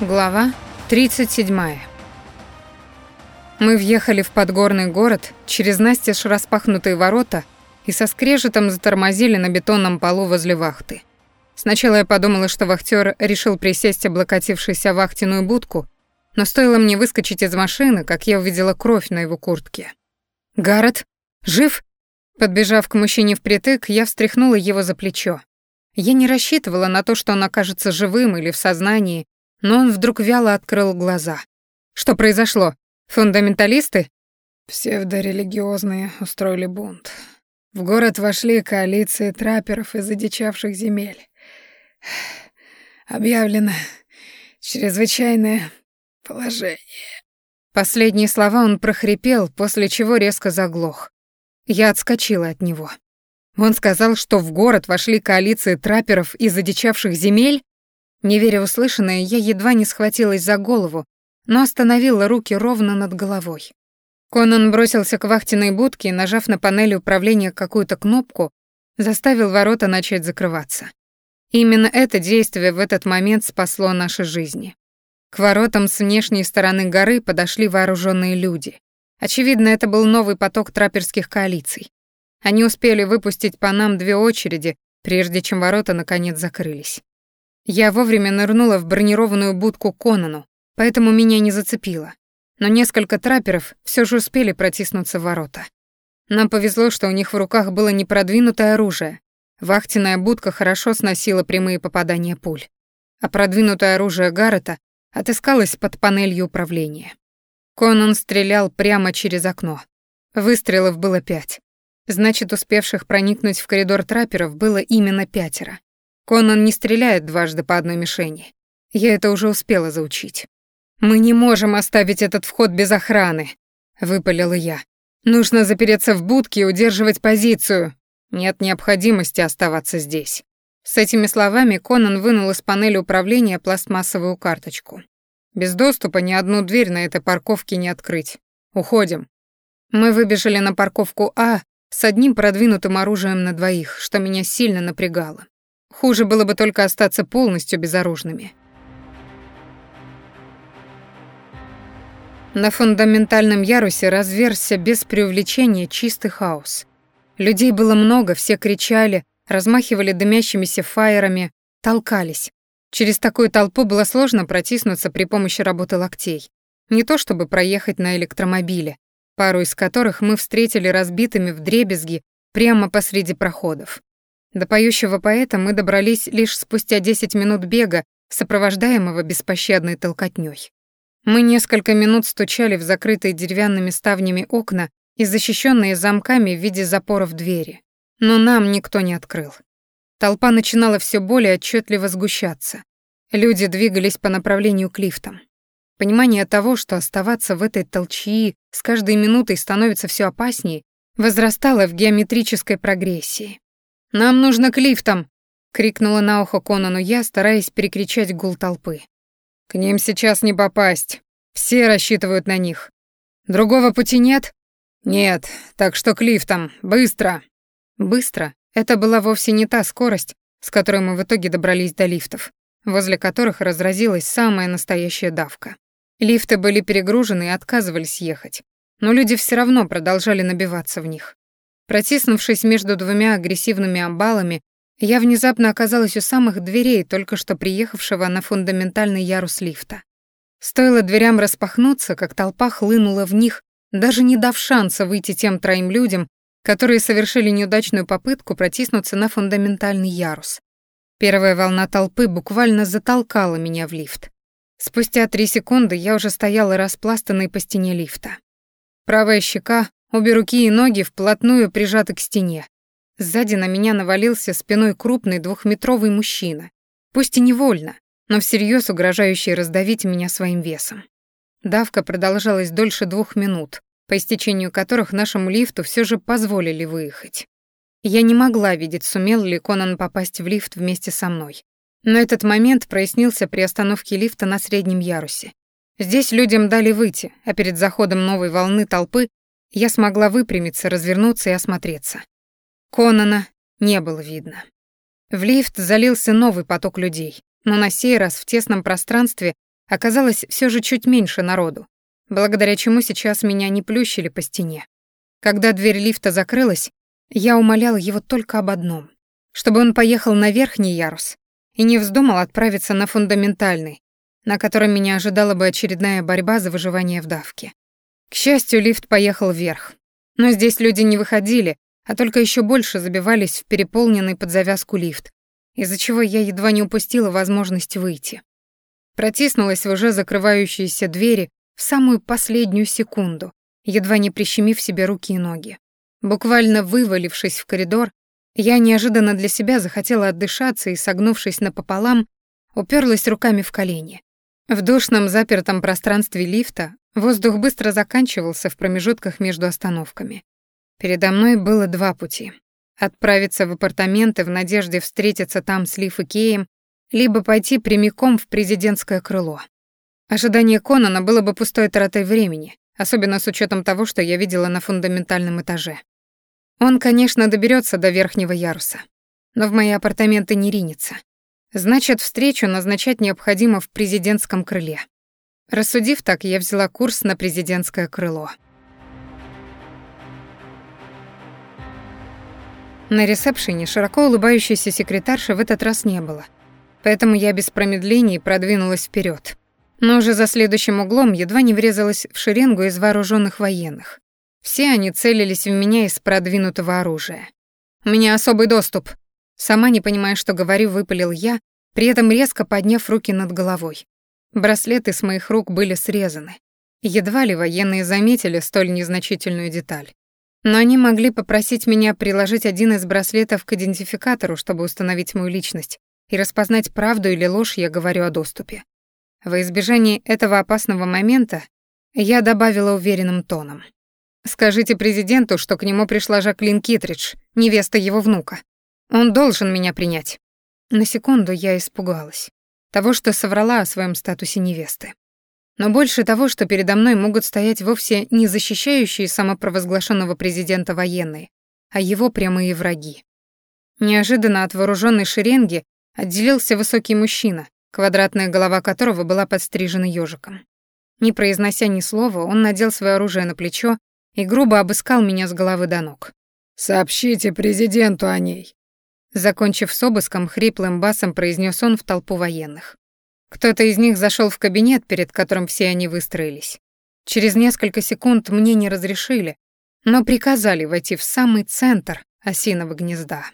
Глава 37. Мы въехали в подгорный город через настежь распахнутые ворота и со скрежетом затормозили на бетонном полу возле вахты. Сначала я подумала, что вахтер решил присесть облокотившийся вахтенную будку, но стоило мне выскочить из машины, как я увидела кровь на его куртке. «Гаррет? Жив?» Подбежав к мужчине впритык, я встряхнула его за плечо. Я не рассчитывала на то, что он окажется живым или в сознании, но он вдруг вяло открыл глаза. Что произошло? Фундаменталисты? Псевдорелигиозные устроили бунт. В город вошли коалиции трапперов из одичавших земель. Объявлено чрезвычайное положение. Последние слова он прохрипел, после чего резко заглох. Я отскочила от него. Он сказал, что в город вошли коалиции трапперов из одичавших земель? Не веря услышанное, я едва не схватилась за голову, но остановила руки ровно над головой. Конан бросился к вахтенной будке и, нажав на панели управления какую-то кнопку, заставил ворота начать закрываться. Именно это действие в этот момент спасло наши жизни. К воротам с внешней стороны горы подошли вооруженные люди. Очевидно, это был новый поток трапперских коалиций. Они успели выпустить по нам две очереди, прежде чем ворота наконец закрылись. Я вовремя нырнула в бронированную будку Конану, поэтому меня не зацепило. Но несколько трапперов все же успели протиснуться в ворота. Нам повезло, что у них в руках было непродвинутое оружие. Вахтенная будка хорошо сносила прямые попадания пуль. А продвинутое оружие Гаррета отыскалось под панелью управления. Конан стрелял прямо через окно. Выстрелов было пять. Значит, успевших проникнуть в коридор трапперов было именно пятеро. Конан не стреляет дважды по одной мишени. Я это уже успела заучить. «Мы не можем оставить этот вход без охраны», — выпалила я. «Нужно запереться в будке и удерживать позицию. Нет необходимости оставаться здесь». С этими словами Конан вынул из панели управления пластмассовую карточку. «Без доступа ни одну дверь на этой парковке не открыть. Уходим». Мы выбежали на парковку А с одним продвинутым оружием на двоих, что меня сильно напрягало. Хуже было бы только остаться полностью безоружными. На фундаментальном ярусе разверзся без преувеличения чистый хаос. Людей было много, все кричали, размахивали дымящимися фаерами, толкались. Через такую толпу было сложно протиснуться при помощи работы локтей. Не то чтобы проехать на электромобиле, пару из которых мы встретили разбитыми в дребезги прямо посреди проходов. До поющего поэта мы добрались лишь спустя 10 минут бега, сопровождаемого беспощадной толкотнёй. Мы несколько минут стучали в закрытые деревянными ставнями окна и защищенные замками в виде запоров двери. Но нам никто не открыл. Толпа начинала все более отчетливо сгущаться. Люди двигались по направлению к лифтам. Понимание того, что оставаться в этой толчии с каждой минутой становится все опаснее, возрастало в геометрической прогрессии. «Нам нужно к лифтам!» — крикнула на ухо Конану я, стараясь перекричать гул толпы. «К ним сейчас не попасть. Все рассчитывают на них. Другого пути нет?» «Нет, так что к лифтам. Быстро!» «Быстро» — это была вовсе не та скорость, с которой мы в итоге добрались до лифтов, возле которых разразилась самая настоящая давка. Лифты были перегружены и отказывались ехать, но люди все равно продолжали набиваться в них. Протиснувшись между двумя агрессивными амбалами, я внезапно оказалась у самых дверей только что приехавшего на фундаментальный ярус лифта. Стоило дверям распахнуться, как толпа хлынула в них, даже не дав шанса выйти тем троим людям, которые совершили неудачную попытку протиснуться на фундаментальный ярус. Первая волна толпы буквально затолкала меня в лифт. Спустя три секунды я уже стояла распластанной по стене лифта. Правая щека Обе руки и ноги вплотную прижаты к стене. Сзади на меня навалился спиной крупный двухметровый мужчина. Пусть и невольно, но всерьез угрожающий раздавить меня своим весом. Давка продолжалась дольше двух минут, по истечению которых нашему лифту все же позволили выехать. Я не могла видеть, сумел ли Конан попасть в лифт вместе со мной. Но этот момент прояснился при остановке лифта на среднем ярусе. Здесь людям дали выйти, а перед заходом новой волны толпы я смогла выпрямиться, развернуться и осмотреться. Конана не было видно. В лифт залился новый поток людей, но на сей раз в тесном пространстве оказалось все же чуть меньше народу, благодаря чему сейчас меня не плющили по стене. Когда дверь лифта закрылась, я умолял его только об одном, чтобы он поехал на верхний ярус и не вздумал отправиться на фундаментальный, на котором меня ожидала бы очередная борьба за выживание в давке. К счастью, лифт поехал вверх. Но здесь люди не выходили, а только еще больше забивались в переполненный под завязку лифт, из-за чего я едва не упустила возможность выйти. Протиснулась в уже закрывающиеся двери в самую последнюю секунду, едва не прищемив себе руки и ноги. Буквально вывалившись в коридор, я неожиданно для себя захотела отдышаться и, согнувшись напополам, уперлась руками в колени. В душном запертом пространстве лифта воздух быстро заканчивался в промежутках между остановками. Передо мной было два пути. Отправиться в апартаменты в надежде встретиться там с Лиф и Кеем, либо пойти прямиком в президентское крыло. Ожидание Конана было бы пустой тратой времени, особенно с учетом того, что я видела на фундаментальном этаже. Он, конечно, доберется до верхнего яруса, но в мои апартаменты не ринется. Значит, встречу назначать необходимо в президентском крыле. Рассудив так, я взяла курс на президентское крыло. На ресепшене широко улыбающейся секретарши в этот раз не было, поэтому я без промедлений продвинулась вперед. Но уже за следующим углом едва не врезалась в шеренгу из вооруженных военных. Все они целились в меня из продвинутого оружия. «У меня особый доступ», Сама не понимая, что говорю, выпалил я, при этом резко подняв руки над головой. Браслеты с моих рук были срезаны. Едва ли военные заметили столь незначительную деталь. Но они могли попросить меня приложить один из браслетов к идентификатору, чтобы установить мою личность и распознать, правду или ложь я говорю о доступе. Во избежание этого опасного момента я добавила уверенным тоном. «Скажите президенту, что к нему пришла Жаклин Китридж, невеста его внука. Он должен меня принять». На секунду я испугалась. Того, что соврала о своем статусе невесты. Но больше того, что передо мной могут стоять вовсе не защищающие самопровозглашенного президента военные, а его прямые враги. Неожиданно от вооруженной шеренги отделился высокий мужчина, квадратная голова которого была подстрижена ежиком. Не произнося ни слова, он надел свое оружие на плечо и грубо обыскал меня с головы до ног. «Сообщите президенту о ней». Закончив с обыском, хриплым басом произнес он в толпу военных. Кто-то из них зашел в кабинет, перед которым все они выстроились. Через несколько секунд мне не разрешили, но приказали войти в самый центр осиного гнезда.